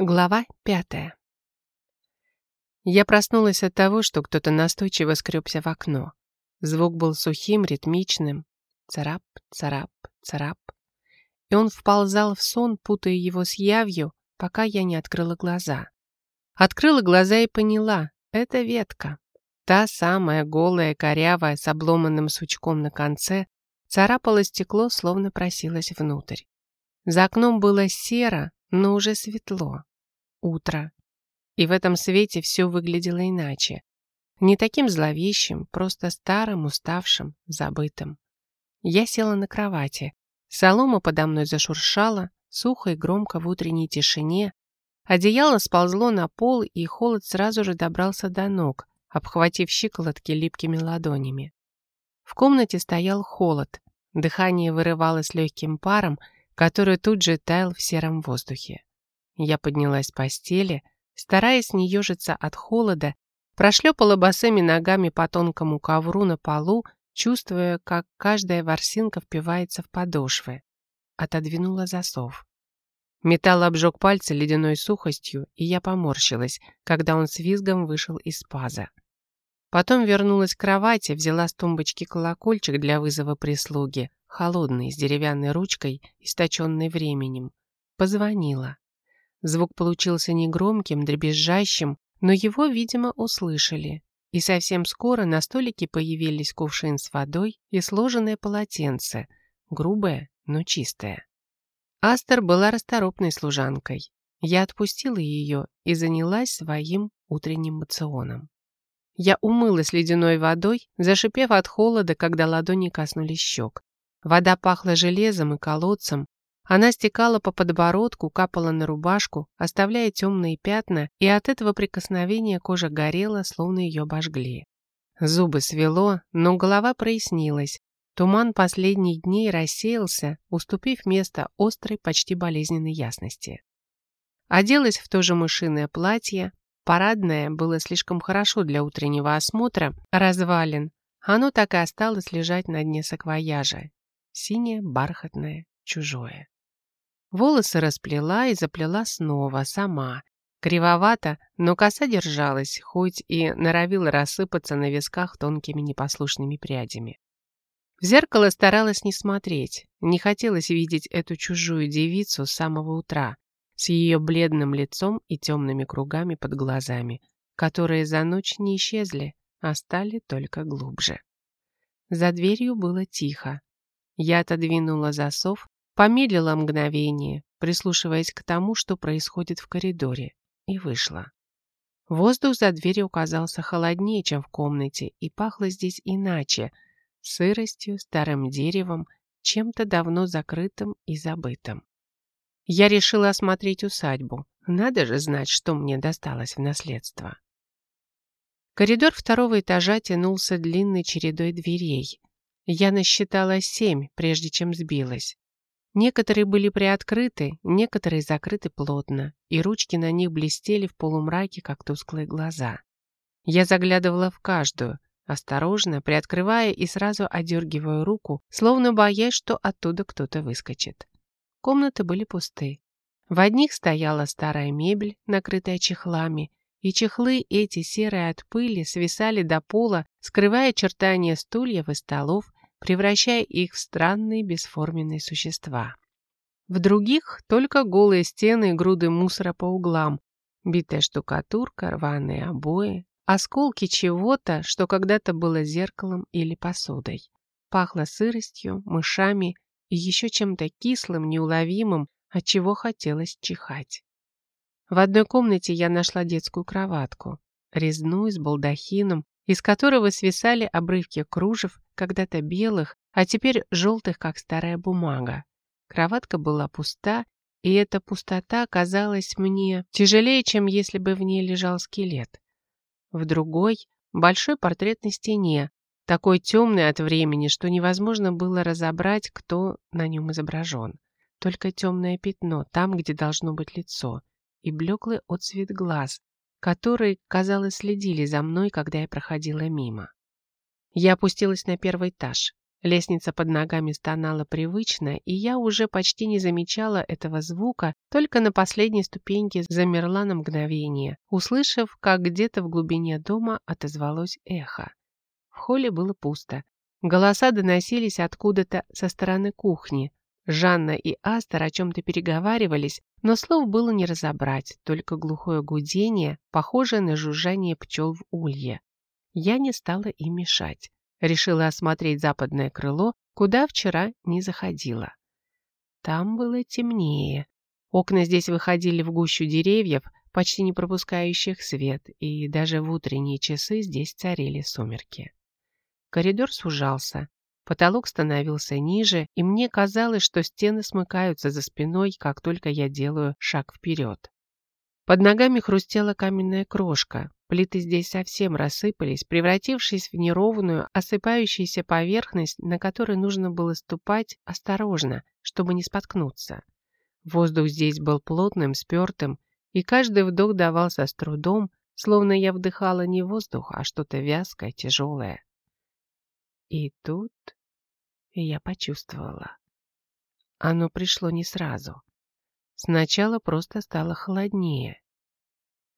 Глава пятая. Я проснулась от того, что кто-то настойчиво скребся в окно. Звук был сухим, ритмичным. Царап, царап, царап. И он вползал в сон, путая его с явью, пока я не открыла глаза. Открыла глаза и поняла — это ветка. Та самая голая, корявая, с обломанным сучком на конце, царапала стекло, словно просилась внутрь. За окном было серо, но уже светло утро. И в этом свете все выглядело иначе. Не таким зловещим, просто старым, уставшим, забытым. Я села на кровати. Солома подо мной зашуршала, сухо и громко в утренней тишине. Одеяло сползло на пол, и холод сразу же добрался до ног, обхватив щиколотки липкими ладонями. В комнате стоял холод. Дыхание вырывалось легким паром, который тут же таял в сером воздухе. Я поднялась с постели, стараясь не ежиться от холода, прошлепала босыми ногами по тонкому ковру на полу, чувствуя, как каждая ворсинка впивается в подошвы. Отодвинула засов. Металл обжег пальцы ледяной сухостью, и я поморщилась, когда он с визгом вышел из паза. Потом вернулась к кровати, взяла с тумбочки колокольчик для вызова прислуги, холодный, с деревянной ручкой, источенной временем. Позвонила. Звук получился негромким, дребезжащим, но его, видимо, услышали. И совсем скоро на столике появились кувшин с водой и сложенное полотенце, грубое, но чистое. Астер была расторопной служанкой. Я отпустила ее и занялась своим утренним мационом. Я умылась ледяной водой, зашипев от холода, когда ладони коснулись щек. Вода пахла железом и колодцем, она стекала по подбородку, капала на рубашку, оставляя темные пятна, и от этого прикосновения кожа горела, словно ее обожгли. Зубы свело, но голова прояснилась. Туман последних дней рассеялся, уступив место острой, почти болезненной ясности. Оделась в то же мышиное платье. Парадное было слишком хорошо для утреннего осмотра, развалин. Оно так и осталось лежать на дне саквояжа. Синее, бархатное, чужое. Волосы расплела и заплела снова, сама. Кривовато, но коса держалась, хоть и норовила рассыпаться на висках тонкими непослушными прядями. В зеркало старалась не смотреть, не хотелось видеть эту чужую девицу с самого утра, с ее бледным лицом и темными кругами под глазами, которые за ночь не исчезли, а стали только глубже. За дверью было тихо. Я отодвинула засов Помедлила мгновение, прислушиваясь к тому, что происходит в коридоре, и вышла. Воздух за дверью оказался холоднее, чем в комнате, и пахло здесь иначе, сыростью, старым деревом, чем-то давно закрытым и забытым. Я решила осмотреть усадьбу. Надо же знать, что мне досталось в наследство. Коридор второго этажа тянулся длинной чередой дверей. Я насчитала семь, прежде чем сбилась. Некоторые были приоткрыты, некоторые закрыты плотно, и ручки на них блестели в полумраке, как тусклые глаза. Я заглядывала в каждую, осторожно, приоткрывая и сразу одергивая руку, словно боясь, что оттуда кто-то выскочит. Комнаты были пусты. В одних стояла старая мебель, накрытая чехлами, и чехлы эти, серые от пыли, свисали до пола, скрывая очертания стульев и столов, превращая их в странные бесформенные существа. В других только голые стены и груды мусора по углам, битая штукатурка, рваные обои, осколки чего-то, что когда-то было зеркалом или посудой. Пахло сыростью, мышами и еще чем-то кислым, неуловимым, от чего хотелось чихать. В одной комнате я нашла детскую кроватку, резную с балдахином, из которого свисали обрывки кружев, когда-то белых, а теперь желтых, как старая бумага. Кроватка была пуста, и эта пустота казалась мне тяжелее, чем если бы в ней лежал скелет. В другой — большой портрет на стене, такой темный от времени, что невозможно было разобрать, кто на нем изображен. Только темное пятно там, где должно быть лицо, и блеклый отцвет глаз, которые, казалось, следили за мной, когда я проходила мимо. Я опустилась на первый этаж. Лестница под ногами стонала привычно, и я уже почти не замечала этого звука, только на последней ступеньке замерла на мгновение, услышав, как где-то в глубине дома отозвалось эхо. В холле было пусто. Голоса доносились откуда-то со стороны кухни. Жанна и Астер о чем-то переговаривались, но слов было не разобрать, только глухое гудение, похожее на жужжание пчел в улье. Я не стала им мешать. Решила осмотреть западное крыло, куда вчера не заходила. Там было темнее. Окна здесь выходили в гущу деревьев, почти не пропускающих свет, и даже в утренние часы здесь царили сумерки. Коридор сужался, потолок становился ниже, и мне казалось, что стены смыкаются за спиной, как только я делаю шаг вперед. Под ногами хрустела каменная крошка. Плиты здесь совсем рассыпались, превратившись в неровную, осыпающуюся поверхность, на которой нужно было ступать осторожно, чтобы не споткнуться. Воздух здесь был плотным, спертым, и каждый вдох давался с трудом, словно я вдыхала не воздух, а что-то вязкое, тяжелое. И тут я почувствовала. Оно пришло не сразу. Сначала просто стало холоднее.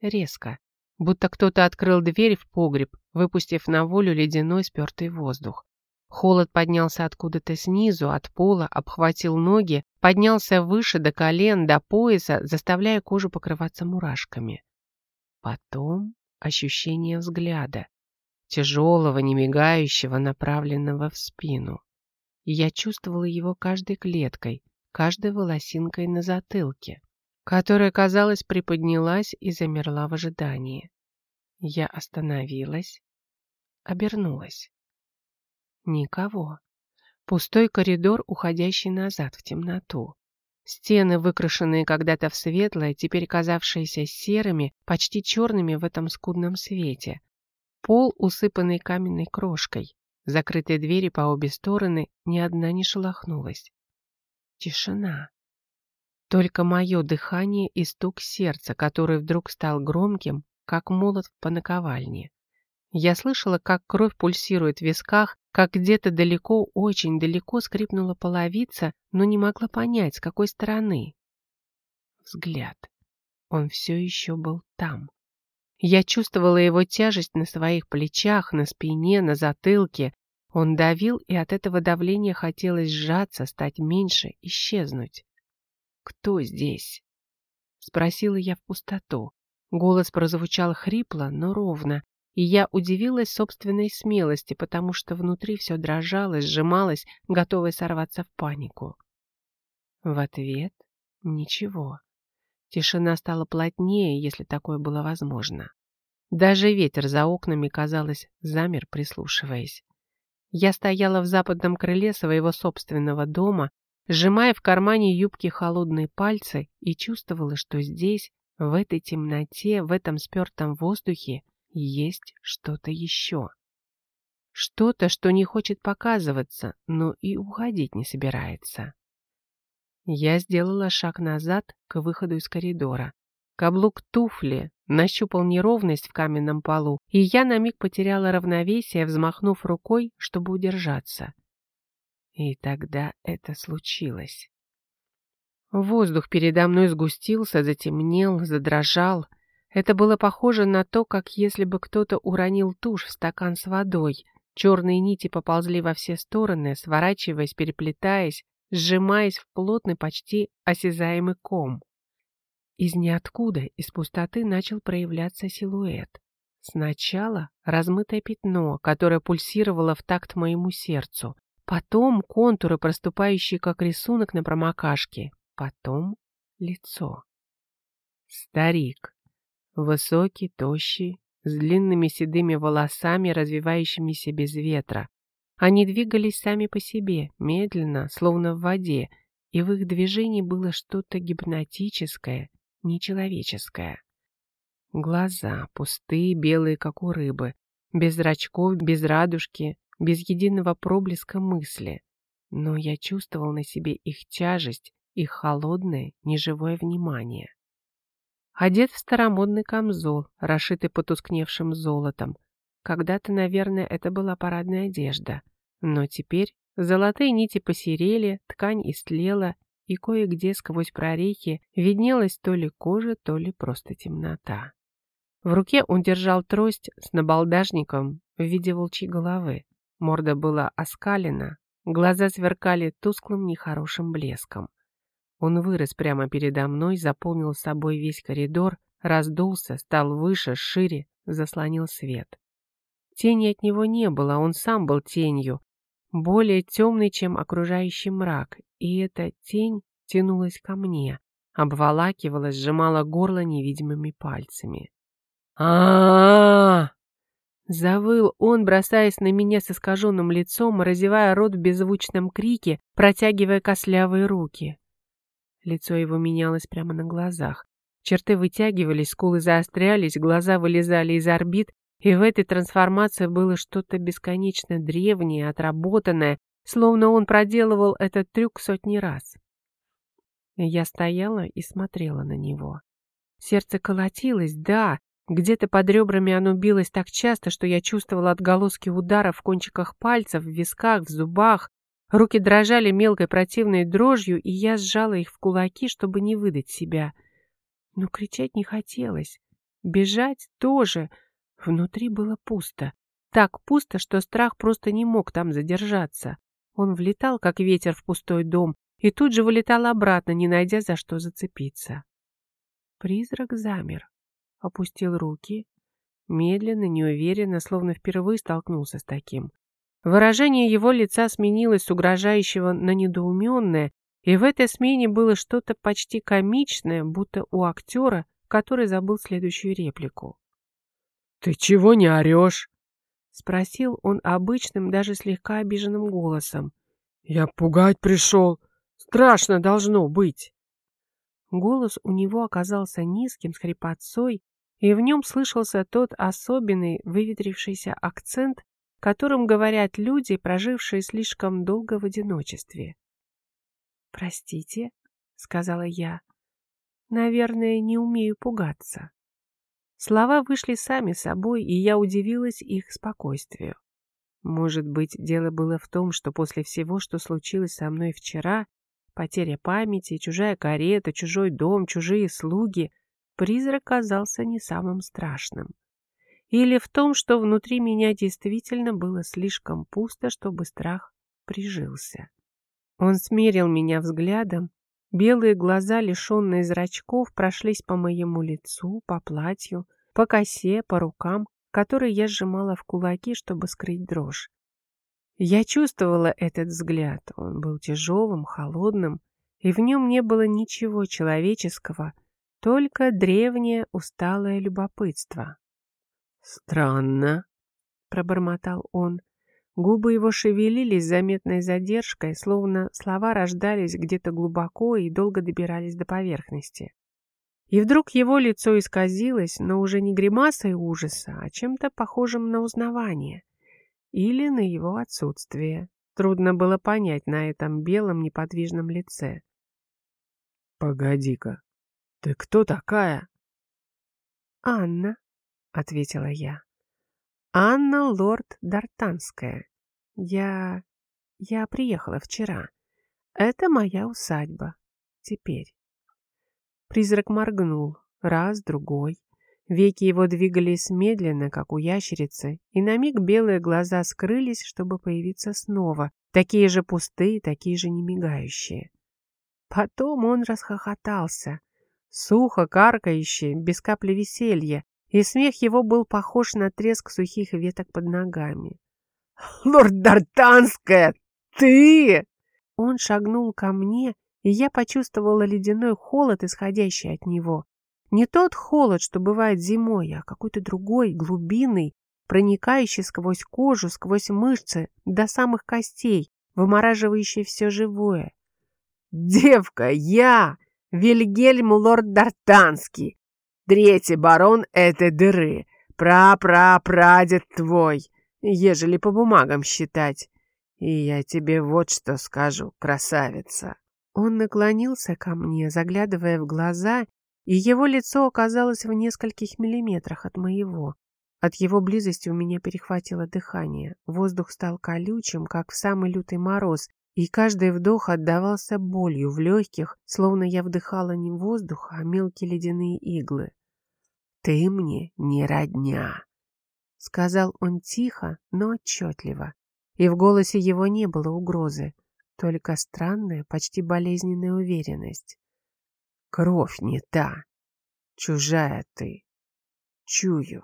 Резко, будто кто-то открыл дверь в погреб, выпустив на волю ледяной спертый воздух. Холод поднялся откуда-то снизу, от пола, обхватил ноги, поднялся выше до колен, до пояса, заставляя кожу покрываться мурашками. Потом ощущение взгляда, тяжелого, немигающего, направленного в спину. Я чувствовала его каждой клеткой, каждой волосинкой на затылке, которая, казалось, приподнялась и замерла в ожидании. Я остановилась, обернулась. Никого. Пустой коридор, уходящий назад в темноту. Стены, выкрашенные когда-то в светлое, теперь казавшиеся серыми, почти черными в этом скудном свете. Пол, усыпанный каменной крошкой. Закрытые двери по обе стороны, ни одна не шелохнулась. Тишина. Только мое дыхание и стук сердца, который вдруг стал громким, как молот по наковальне. Я слышала, как кровь пульсирует в висках, как где-то далеко, очень далеко скрипнула половица, но не могла понять, с какой стороны. Взгляд. Он все еще был там. Я чувствовала его тяжесть на своих плечах, на спине, на затылке, он давил, и от этого давления хотелось сжаться, стать меньше, исчезнуть. «Кто здесь?» Спросила я в пустоту. Голос прозвучал хрипло, но ровно, и я удивилась собственной смелости, потому что внутри все дрожало, сжималось, готовое сорваться в панику. В ответ — ничего. Тишина стала плотнее, если такое было возможно. Даже ветер за окнами, казалось, замер, прислушиваясь. Я стояла в западном крыле своего собственного дома, сжимая в кармане юбки холодные пальцы и чувствовала, что здесь, в этой темноте, в этом спертом воздухе, есть что-то еще. Что-то, что не хочет показываться, но и уходить не собирается. Я сделала шаг назад к выходу из коридора. Каблук туфли нащупал неровность в каменном полу, и я на миг потеряла равновесие, взмахнув рукой, чтобы удержаться. И тогда это случилось. Воздух передо мной сгустился, затемнел, задрожал. Это было похоже на то, как если бы кто-то уронил тушь в стакан с водой. Черные нити поползли во все стороны, сворачиваясь, переплетаясь, сжимаясь в плотный, почти осязаемый ком. Из ниоткуда, из пустоты начал проявляться силуэт. Сначала размытое пятно, которое пульсировало в такт моему сердцу. Потом контуры, проступающие как рисунок на промокашке. Потом лицо. Старик. Высокий, тощий, с длинными седыми волосами, развивающимися без ветра. Они двигались сами по себе, медленно, словно в воде, и в их движении было что-то гипнотическое, нечеловеческое. Глаза пустые, белые, как у рыбы, без зрачков, без радужки, без единого проблеска мысли. Но я чувствовал на себе их тяжесть, их холодное, неживое внимание. Одет в старомодный камзол, расшитый потускневшим золотом. Когда-то, наверное, это была парадная одежда, но теперь Золотые нити посерели, ткань истлела, и кое-где сквозь прорехи виднелась то ли кожа, то ли просто темнота. В руке он держал трость с набалдажником в виде волчьей головы. Морда была оскалена, глаза сверкали тусклым нехорошим блеском. Он вырос прямо передо мной, заполнил собой весь коридор, раздулся, стал выше, шире, заслонил свет. Тени от него не было, он сам был тенью, более темный, чем окружающий мрак, и эта тень тянулась ко мне, обволакивала, сжимала горло невидимыми пальцами а Завыл он, бросаясь на меня с искаженным лицом, разевая рот в беззвучном крике, протягивая костлявые руки. Лицо его менялось прямо на глазах. Черты вытягивались, скулы заострялись, глаза вылезали из орбит, и в этой трансформации было что-то бесконечно древнее, отработанное, словно он проделывал этот трюк сотни раз. Я стояла и смотрела на него. Сердце колотилось, да, где-то под ребрами оно билось так часто, что я чувствовала отголоски ударов в кончиках пальцев, в висках, в зубах. Руки дрожали мелкой противной дрожью, и я сжала их в кулаки, чтобы не выдать себя. Но кричать не хотелось. Бежать тоже. Внутри было пусто. Так пусто, что страх просто не мог там задержаться. Он влетал, как ветер в пустой дом, и тут же вылетал обратно, не найдя за что зацепиться. Призрак замер опустил руки, медленно, неуверенно, словно впервые столкнулся с таким. Выражение его лица сменилось с угрожающего на недоуменное, и в этой смене было что-то почти комичное, будто у актера, который забыл следующую реплику. «Ты чего не орешь?» — спросил он обычным, даже слегка обиженным голосом. «Я пугать пришел. Страшно должно быть». Голос у него оказался низким, с хрипотцой, и в нем слышался тот особенный выветрившийся акцент, которым говорят люди, прожившие слишком долго в одиночестве. «Простите», — сказала я, — «наверное, не умею пугаться». Слова вышли сами собой, и я удивилась их спокойствию. Может быть, дело было в том, что после всего, что случилось со мной вчера, потеря памяти, чужая карета, чужой дом, чужие слуги, призрак казался не самым страшным. Или в том, что внутри меня действительно было слишком пусто, чтобы страх прижился. Он смерил меня взглядом, белые глаза, лишенные зрачков, прошлись по моему лицу, по платью, по косе, по рукам, которые я сжимала в кулаки, чтобы скрыть дрожь. Я чувствовала этот взгляд, он был тяжелым, холодным, и в нем не было ничего человеческого, только древнее усталое любопытство. «Странно», — пробормотал он. Губы его шевелились заметной задержкой, словно слова рождались где-то глубоко и долго добирались до поверхности. И вдруг его лицо исказилось, но уже не гримасой ужаса, а чем-то похожим на узнавание. Или на его отсутствие. Трудно было понять на этом белом неподвижном лице. «Погоди-ка», «Ты кто такая?» «Анна», — ответила я. «Анна Лорд Дартанская. Я... я приехала вчера. Это моя усадьба. Теперь». Призрак моргнул. Раз, другой. Веки его двигались медленно, как у ящерицы, и на миг белые глаза скрылись, чтобы появиться снова, такие же пустые, такие же немигающие. Потом он расхохотался, сухо, каркающе, без капли веселья, и смех его был похож на треск сухих веток под ногами. «Лорд Дартанская, ты!» Он шагнул ко мне, и я почувствовала ледяной холод, исходящий от него. Не тот холод, что бывает зимой, а какой-то другой, глубинный, проникающий сквозь кожу, сквозь мышцы, до самых костей, вымораживающий все живое. «Девка, я! Вильгельм лорд Дартанский, третий барон этой дыры, пра-пра-прадед твой, ежели по бумагам считать. И я тебе вот что скажу, красавица». Он наклонился ко мне, заглядывая в глаза, и его лицо оказалось в нескольких миллиметрах от моего. От его близости у меня перехватило дыхание. Воздух стал колючим, как в самый лютый мороз, и каждый вдох отдавался болью в легких, словно я вдыхала не воздух, а мелкие ледяные иглы. «Ты мне не родня», — сказал он тихо, но отчетливо, и в голосе его не было угрозы, только странная, почти болезненная уверенность. «Кровь не та, чужая ты, чую».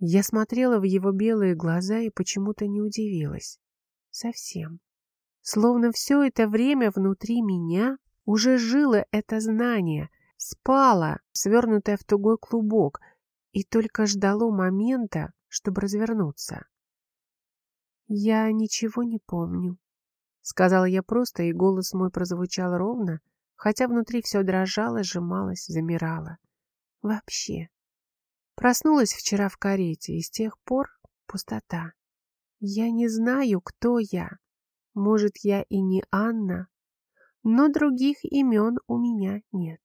Я смотрела в его белые глаза и почему-то не удивилась. Совсем. Словно все это время внутри меня уже жило это знание, спало, свернутое в тугой клубок, и только ждало момента, чтобы развернуться. «Я ничего не помню», — сказала я просто, и голос мой прозвучал ровно, хотя внутри все дрожало, сжималось, замирало. Вообще. Проснулась вчера в карете, и с тех пор пустота. Я не знаю, кто я. Может, я и не Анна, но других имен у меня нет.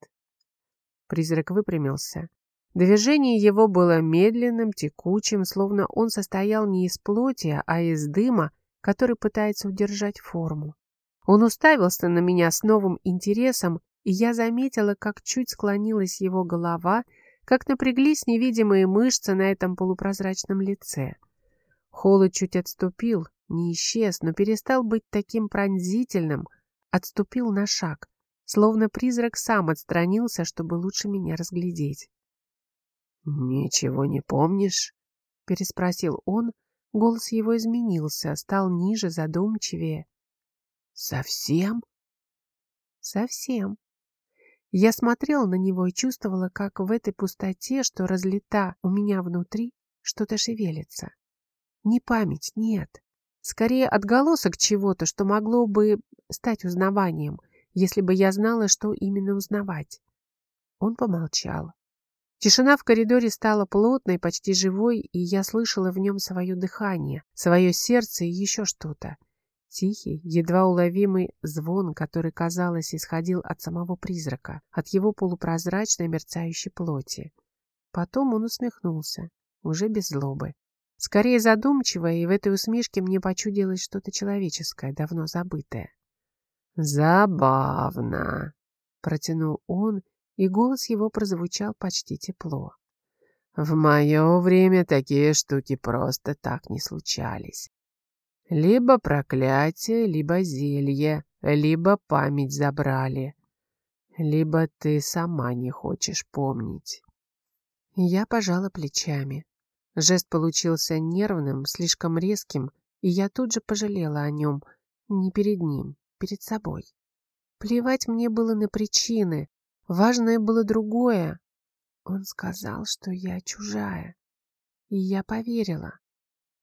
Призрак выпрямился. Движение его было медленным, текучим, словно он состоял не из плоти, а из дыма, который пытается удержать форму. Он уставился на меня с новым интересом, и я заметила, как чуть склонилась его голова, как напряглись невидимые мышцы на этом полупрозрачном лице. Холод чуть отступил, не исчез, но перестал быть таким пронзительным, отступил на шаг, словно призрак сам отстранился, чтобы лучше меня разглядеть. «Ничего не помнишь?» — переспросил он. Голос его изменился, стал ниже, задумчивее. «Совсем?» «Совсем». Я смотрела на него и чувствовала, как в этой пустоте, что разлита у меня внутри, что-то шевелится. Не память, нет. Скорее отголосок чего-то, что могло бы стать узнаванием, если бы я знала, что именно узнавать. Он помолчал. Тишина в коридоре стала плотной, почти живой, и я слышала в нем свое дыхание, свое сердце и еще что-то. Тихий, едва уловимый звон, который, казалось, исходил от самого призрака, от его полупрозрачной мерцающей плоти. Потом он усмехнулся, уже без злобы. Скорее задумчиво, и в этой усмешке мне почудилось что-то человеческое, давно забытое. «Забавно», — протянул он, и голос его прозвучал почти тепло. «В мое время такие штуки просто так не случались. Либо проклятие, либо зелье, либо память забрали, либо ты сама не хочешь помнить». Я пожала плечами. Жест получился нервным, слишком резким, и я тут же пожалела о нем, не перед ним, перед собой. Плевать мне было на причины, важное было другое. Он сказал, что я чужая, и я поверила,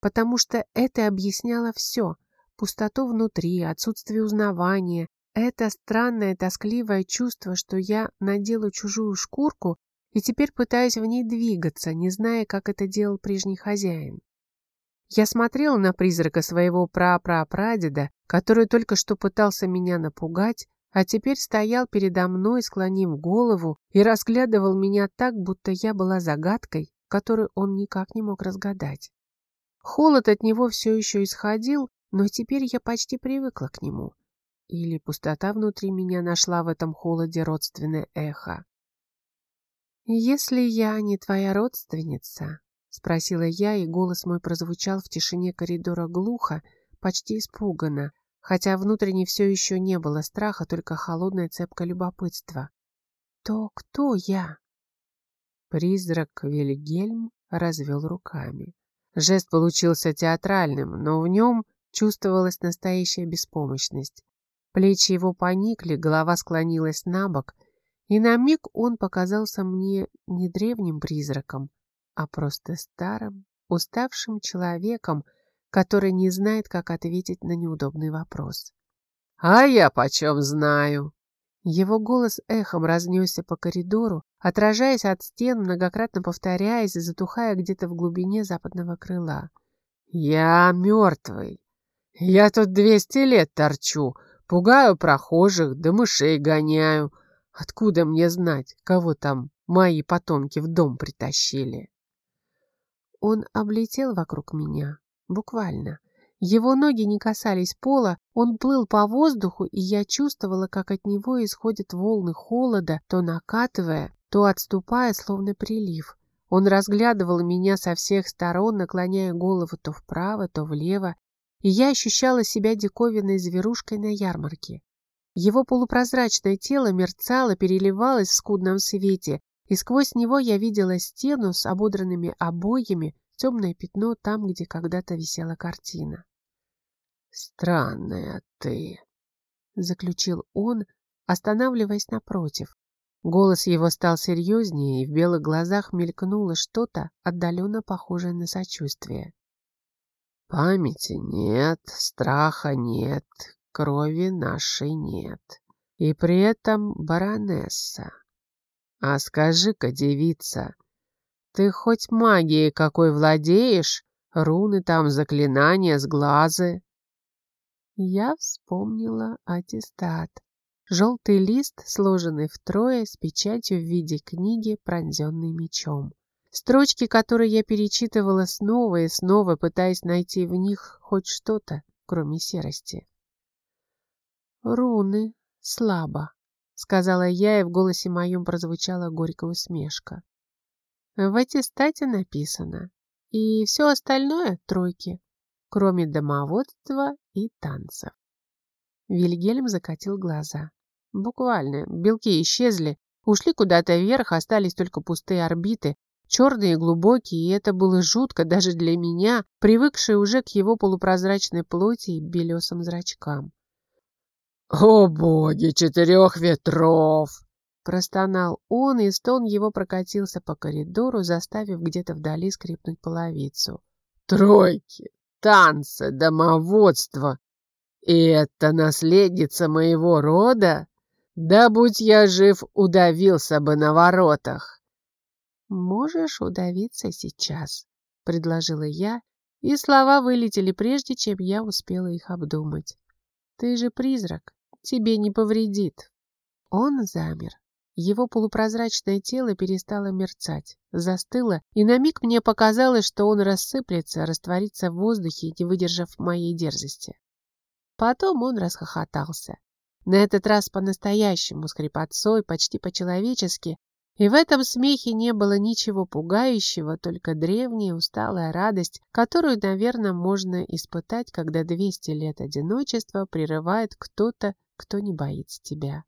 потому что это объясняло все, пустоту внутри, отсутствие узнавания, это странное тоскливое чувство, что я надела чужую шкурку и теперь пытаюсь в ней двигаться, не зная, как это делал прежний хозяин. Я смотрела на призрака своего прапрапрадеда, который только что пытался меня напугать, а теперь стоял передо мной, склонив голову, и разглядывал меня так, будто я была загадкой, которую он никак не мог разгадать. Холод от него все еще исходил, но теперь я почти привыкла к нему. Или пустота внутри меня нашла в этом холоде родственное эхо. «Если я не твоя родственница?» — спросила я, и голос мой прозвучал в тишине коридора глухо, почти испуганно, хотя внутренне все еще не было страха, только холодное цепко любопытство. «То кто я?» Призрак Вильгельм развел руками. Жест получился театральным, но в нем чувствовалась настоящая беспомощность. Плечи его поникли, голова склонилась на бок — и на миг он показался мне не древним призраком, а просто старым, уставшим человеком, который не знает, как ответить на неудобный вопрос. «А я почем знаю?» Его голос эхом разнесся по коридору, отражаясь от стен, многократно повторяясь и затухая где-то в глубине западного крыла. «Я мертвый. Я тут двести лет торчу, пугаю прохожих, да мышей гоняю, Откуда мне знать, кого там мои потомки в дом притащили? Он облетел вокруг меня, буквально. Его ноги не касались пола, он плыл по воздуху, и я чувствовала, как от него исходят волны холода, то накатывая, то отступая, словно прилив. Он разглядывал меня со всех сторон, наклоняя голову то вправо, то влево, и я ощущала себя диковинной зверушкой на ярмарке. Его полупрозрачное тело мерцало, переливалось в скудном свете, и сквозь него я видела стену с ободранными обоями, темное пятно там, где когда-то висела картина. «Странная ты», — заключил он, останавливаясь напротив. Голос его стал серьезнее, и в белых глазах мелькнуло что-то отдаленно похожее на сочувствие. «Памяти нет, страха нет, крови нашей нет. И при этом баронесса. А скажи-ка, девица, ты хоть магией какой владеешь? Руны там, заклинания, сглазы?» Я вспомнила аттестат. Желтый лист, сложенный втрое, с печатью в виде книги, пронзенной мечом. Строчки, которые я перечитывала снова и снова, пытаясь найти в них хоть что-то, кроме серости. «Руны. Слабо», — сказала я, и в голосе моем прозвучала горькая усмешка. В аттестате написано. И все остальное — тройки, кроме домоводства и танцев. Вильгельм закатил глаза. Буквально, белки исчезли, ушли куда-то вверх, остались только пустые орбиты, черные и глубокие, и это было жутко даже для меня, привыкшей уже к его полупрозрачной плоти и белесым зрачкам. «О боги четырех ветров!» Простонал он, и стон его прокатился по коридору, заставив где-то вдали скрипнуть половицу. «Тройки, танцы, домоводство! И это наследница моего рода?» Да будь я жив, удавился бы на воротах. Можешь удавиться сейчас, предложила я, и слова вылетели прежде, чем я успела их обдумать. Ты же призрак, тебе не повредит. Он замер. Его полупрозрачное тело перестало мерцать, застыло, и на миг мне показалось, что он рассыплется, растворится в воздухе, не выдержав моей дерзости. Потом он расхохотался. На этот раз по-настоящему, скрипотцой, почти по-человечески, и в этом смехе не было ничего пугающего, только древняя усталая радость, которую, наверное, можно испытать, когда 200 лет одиночества прерывает кто-то, кто не боится тебя.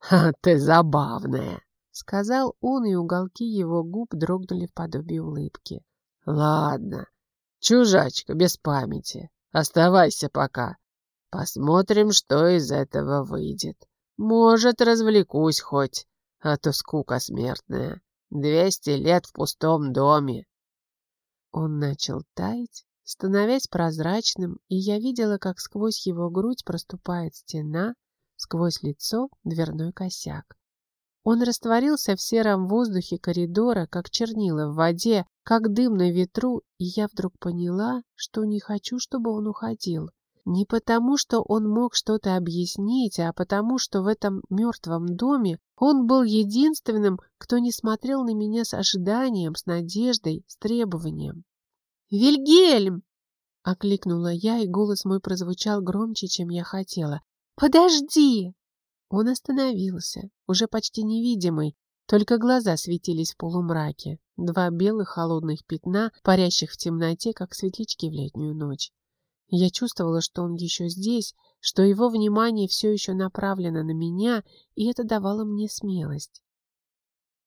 «Ха, ты забавная!» — сказал он, и уголки его губ дрогнули в подобии улыбки. «Ладно, чужачка без памяти, оставайся пока. Посмотрим, что из этого выйдет. Может, развлекусь хоть, а то скука смертная. Двести лет в пустом доме. Он начал таять, становясь прозрачным, и я видела, как сквозь его грудь проступает стена, сквозь лицо дверной косяк. Он растворился в сером воздухе коридора, как чернила в воде, как дым на ветру, и я вдруг поняла, что не хочу, чтобы он уходил. Не потому, что он мог что-то объяснить, а потому, что в этом мертвом доме он был единственным, кто не смотрел на меня с ожиданием, с надеждой, с требованием. «Вильгельм!» — окликнула я, и голос мой прозвучал громче, чем я хотела. «Подожди!» Он остановился, уже почти невидимый, только глаза светились в полумраке, два белых холодных пятна, парящих в темноте, как светлячки в летнюю ночь. Я чувствовала, что он еще здесь, что его внимание все еще направлено на меня, и это давало мне смелость.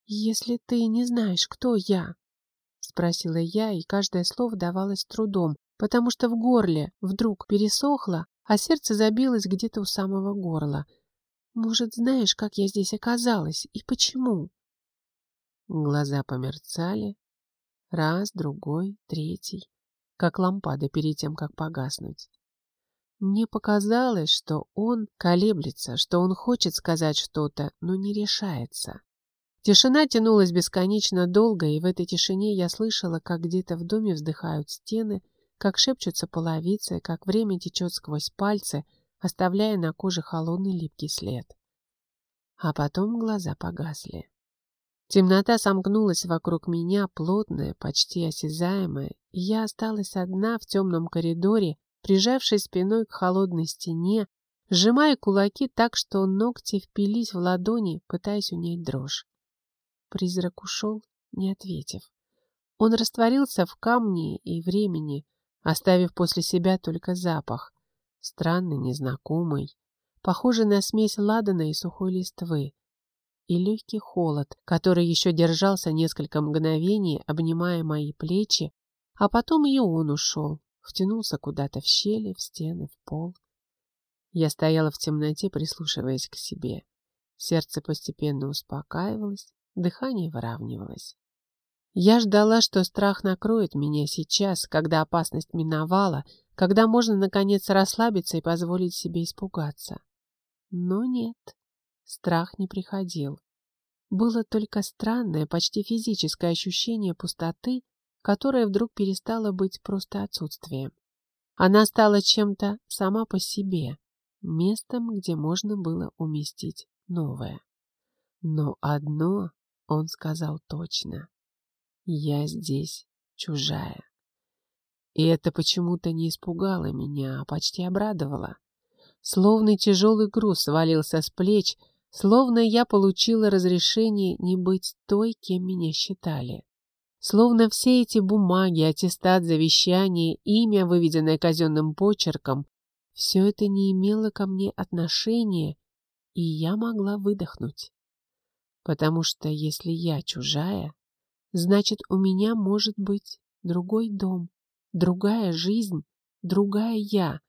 «Если ты не знаешь, кто я?» — спросила я, и каждое слово давалось трудом, потому что в горле вдруг пересохло, а сердце забилось где-то у самого горла. «Может, знаешь, как я здесь оказалась и почему?» Глаза померцали. Раз, другой, третий как лампада перед тем, как погаснуть. Мне показалось, что он колеблется, что он хочет сказать что-то, но не решается. Тишина тянулась бесконечно долго, и в этой тишине я слышала, как где-то в доме вздыхают стены, как шепчутся половицы, как время течет сквозь пальцы, оставляя на коже холодный липкий след. А потом глаза погасли. Темнота сомкнулась вокруг меня, плотная, почти осязаемая, и я осталась одна в темном коридоре, прижавшись спиной к холодной стене, сжимая кулаки так, что ногти впились в ладони, пытаясь унять дрожь. Призрак ушел, не ответив. Он растворился в камне и времени, оставив после себя только запах, странный, незнакомый, похожий на смесь ладана и сухой листвы, и легкий холод, который еще держался несколько мгновений, обнимая мои плечи, а потом и он ушел, втянулся куда-то в щели, в стены, в пол. Я стояла в темноте, прислушиваясь к себе. Сердце постепенно успокаивалось, дыхание выравнивалось. Я ждала, что страх накроет меня сейчас, когда опасность миновала, когда можно, наконец, расслабиться и позволить себе испугаться. Но нет, страх не приходил. Было только странное, почти физическое ощущение пустоты, которое вдруг перестало быть просто отсутствием. Она стала чем-то сама по себе, местом, где можно было уместить новое. Но одно он сказал точно. Я здесь чужая. И это почему-то не испугало меня, а почти обрадовало. Словно тяжелый груз свалился с плеч, словно я получила разрешение не быть той, кем меня считали. Словно все эти бумаги, аттестат, завещание, имя, выведенное казенным почерком, все это не имело ко мне отношения, и я могла выдохнуть. Потому что если я чужая, значит, у меня может быть другой дом, другая жизнь, другая я,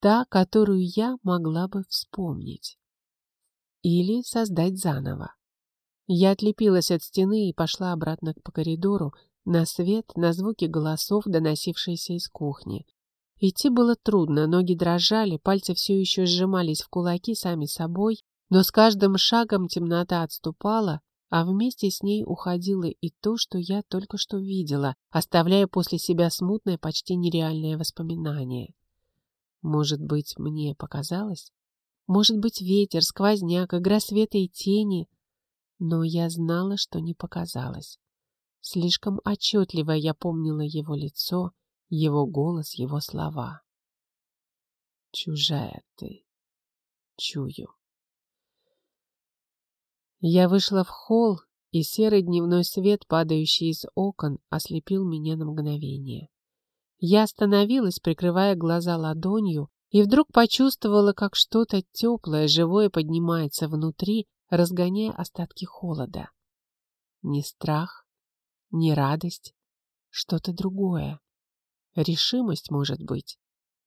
та, которую я могла бы вспомнить. Или создать заново. Я отлепилась от стены и пошла обратно по коридору, на свет, на звуки голосов, доносившиеся из кухни. Идти было трудно, ноги дрожали, пальцы все еще сжимались в кулаки сами собой, но с каждым шагом темнота отступала, а вместе с ней уходило и то, что я только что видела, оставляя после себя смутное, почти нереальное воспоминание. Может быть, мне показалось? Может быть, ветер, сквозняк, игра света и тени? Но я знала, что не показалось. Слишком отчетливо я помнила его лицо, его голос, его слова. Чужая ты, чую. Я вышла в холл, и серый дневной свет, падающий из окон, ослепил меня на мгновение. Я остановилась, прикрывая глаза ладонью, и вдруг почувствовала, как что-то теплое, живое поднимается внутри, разгоняя остатки холода. Не страх, не радость, что-то другое. Решимость, может быть.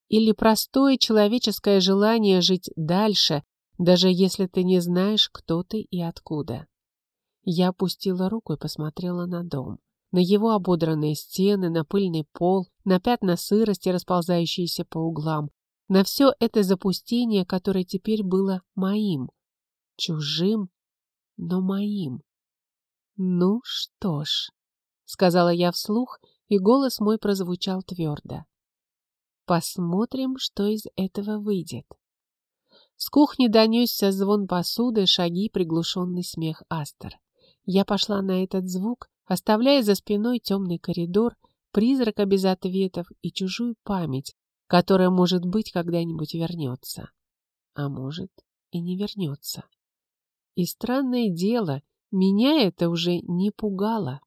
Или простое человеческое желание жить дальше, даже если ты не знаешь, кто ты и откуда. Я опустила руку и посмотрела на дом, на его ободранные стены, на пыльный пол, на пятна сырости, расползающиеся по углам, на все это запустение, которое теперь было моим, чужим, но моим. «Ну что ж», — сказала я вслух, и голос мой прозвучал твердо. «Посмотрим, что из этого выйдет». С кухни донесся звон посуды, шаги, приглушенный смех Астер. Я пошла на этот звук, оставляя за спиной темный коридор, призрака без ответов и чужую память, которая, может быть, когда-нибудь вернется. А может, и не вернется. И странное дело, меня это уже не пугало.